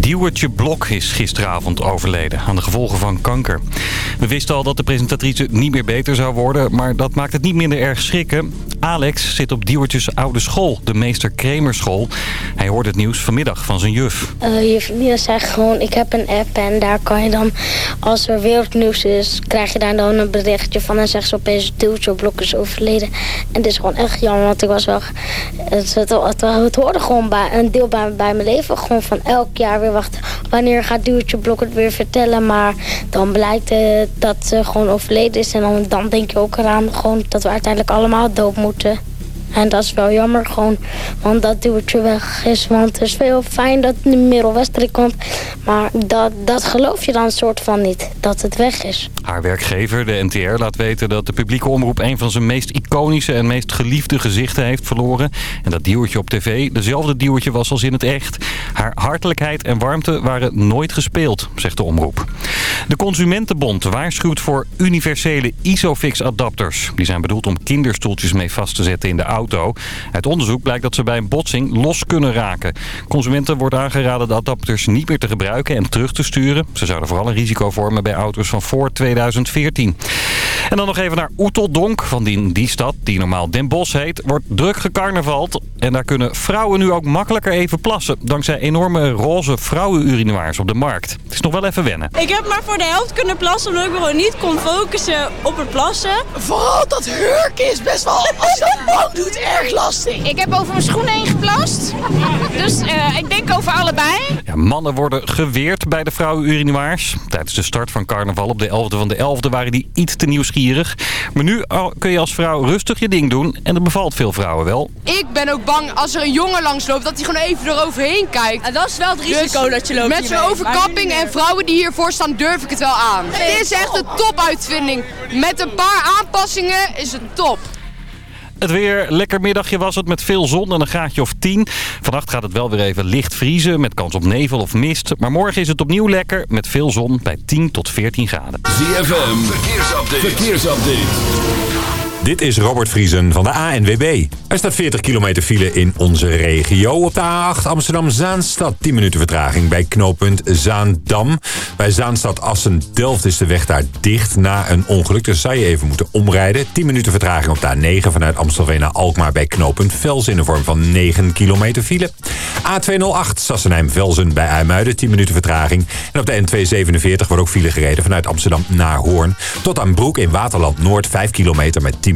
Diewertje Blok is gisteravond overleden aan de gevolgen van kanker. We wisten al dat de presentatrice niet meer beter zou worden, maar dat maakt het niet minder erg schrikken. Alex zit op Diewertjes oude school, de meester Kremerschool. Hij hoorde het nieuws vanmiddag van zijn juf. Uh, je vriendin zegt gewoon, ik heb een app en daar kan je dan, als er wereldnieuws is, krijg je daar dan een berichtje van en zegt ze opeens, Diewertje Blok is overleden. En het is gewoon echt jammer, want ik was wel, het, het, het, het hoorde gewoon bij, een deel bij, bij mijn leven, gewoon van elk jaar weer. Wanneer gaat Duwtje Blok het weer vertellen? Maar dan blijkt uh, dat ze gewoon overleden is. En dan, dan denk je ook eraan gewoon dat we uiteindelijk allemaal dood moeten. En dat is wel jammer gewoon, want dat duwtje weg is. Want het is veel fijn dat de Middelwesterik komt. Maar dat, dat geloof je dan soort van niet, dat het weg is. Haar werkgever, de NTR, laat weten dat de publieke omroep... een van zijn meest iconische en meest geliefde gezichten heeft verloren. En dat duwtje op tv dezelfde duwtje was als in het echt. Haar hartelijkheid en warmte waren nooit gespeeld, zegt de omroep. De Consumentenbond waarschuwt voor universele Isofix-adapters. Die zijn bedoeld om kinderstoeltjes mee vast te zetten in de auto. Uit onderzoek blijkt dat ze bij een botsing los kunnen raken. Consumenten wordt aangeraden de adapters niet meer te gebruiken en terug te sturen. Ze zouden vooral een risico vormen bij auto's van voor 2014. En dan nog even naar Oeteldonk. Van die, die stad, die normaal Den Bosch heet, wordt druk gecarnavald. En daar kunnen vrouwen nu ook makkelijker even plassen. Dankzij enorme roze vrouwenurinoirs op de markt. Het is nog wel even wennen. Ik heb maar voor de helft kunnen plassen omdat ik me gewoon niet kon focussen op het plassen. Vooral dat hurk is best wel, als je dat lang doet, erg lastig. Ik heb over mijn schoenen heen geplast. Dus uh, ik denk over allebei. Ja, mannen worden geweerd bij de vrouwenurinoirs. Tijdens de start van carnaval op de 11e van de 11e waren die iets te nieuwsgierig. Maar nu kun je als vrouw rustig je ding doen en dat bevalt veel vrouwen wel. Ik ben ook bang als er een jongen langs loopt dat hij gewoon even eroverheen kijkt. En dat is wel het risico dus dat je loopt Met zo'n overkapping en vrouwen die hiervoor staan durf ik het wel aan. Het is echt een topuitvinding. Met een paar aanpassingen is het top. Het weer, lekker middagje was het met veel zon en een graadje of 10. Vannacht gaat het wel weer even licht vriezen met kans op nevel of mist. Maar morgen is het opnieuw lekker met veel zon bij 10 tot 14 graden. ZFM, verkeersupdate. verkeersupdate. Dit is Robert Vriesen van de ANWB. Er staat 40 kilometer file in onze regio. Op de A8 Amsterdam-Zaanstad 10 minuten vertraging bij knooppunt Zaandam. Bij Zaanstad-Assen-Delft is de weg daar dicht na een ongeluk. Dus zou je even moeten omrijden. 10 minuten vertraging op de A9 vanuit Amstelveen naar Alkmaar bij knooppunt Vels in de vorm van 9 kilometer file. A208 Sassenheim-Velzen bij IJmuiden 10 minuten vertraging. En op de N247 wordt ook file gereden vanuit Amsterdam naar Hoorn. Tot aan Broek in Waterland Noord 5 kilometer met 10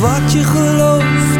Wat je gelooft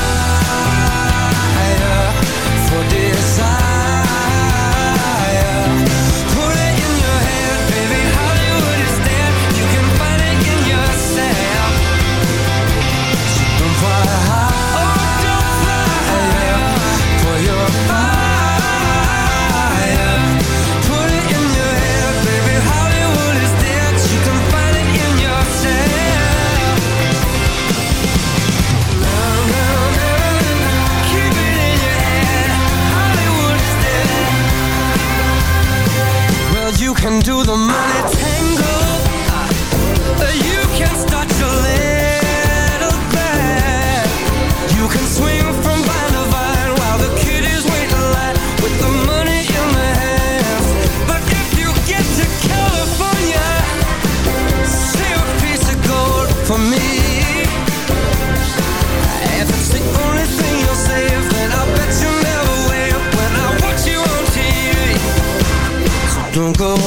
go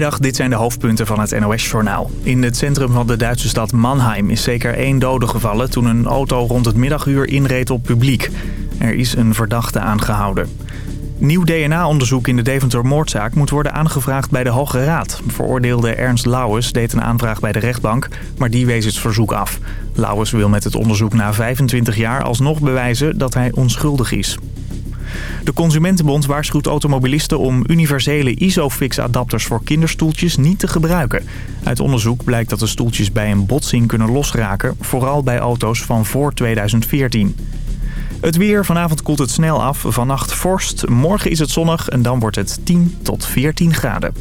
Dit zijn de hoofdpunten van het NOS-journaal. In het centrum van de Duitse stad Mannheim is zeker één dode gevallen... toen een auto rond het middaguur inreed op publiek. Er is een verdachte aangehouden. Nieuw DNA-onderzoek in de Deventer-moordzaak moet worden aangevraagd bij de Hoge Raad. Veroordeelde Ernst Lauwers deed een aanvraag bij de rechtbank, maar die wees het verzoek af. Lauwers wil met het onderzoek na 25 jaar alsnog bewijzen dat hij onschuldig is. De Consumentenbond waarschuwt automobilisten om universele ISOFIX-adapters voor kinderstoeltjes niet te gebruiken. Uit onderzoek blijkt dat de stoeltjes bij een botsing kunnen losraken, vooral bij auto's van voor 2014. Het weer, vanavond koelt het snel af. Vannacht vorst, morgen is het zonnig en dan wordt het 10 tot 14 graden.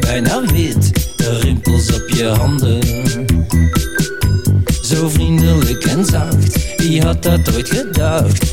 bijna wit, de rimpels op je handen. Zo vriendelijk en zacht, wie had dat ooit gedacht?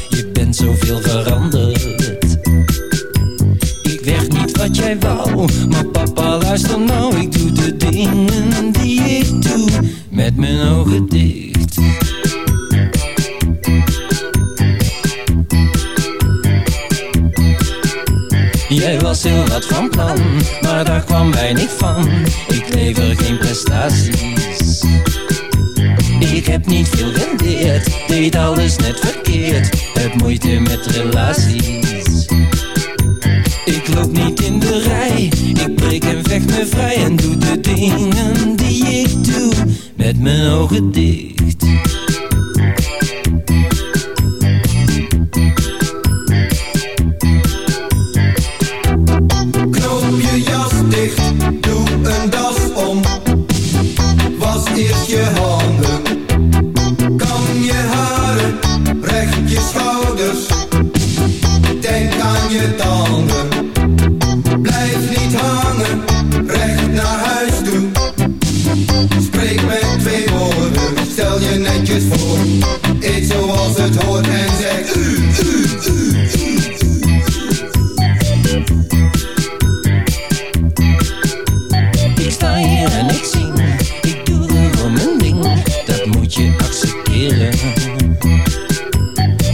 je accepteren.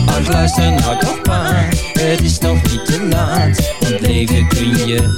Ach, luister naar nou toch maar, het is nog niet te laat, want leven kun je